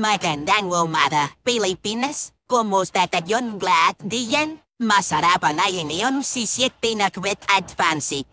Magandang umaga, Pilipinas. Kumusta tayong lahat diyan? Masarap na iyon si Siete na kwet at pansit.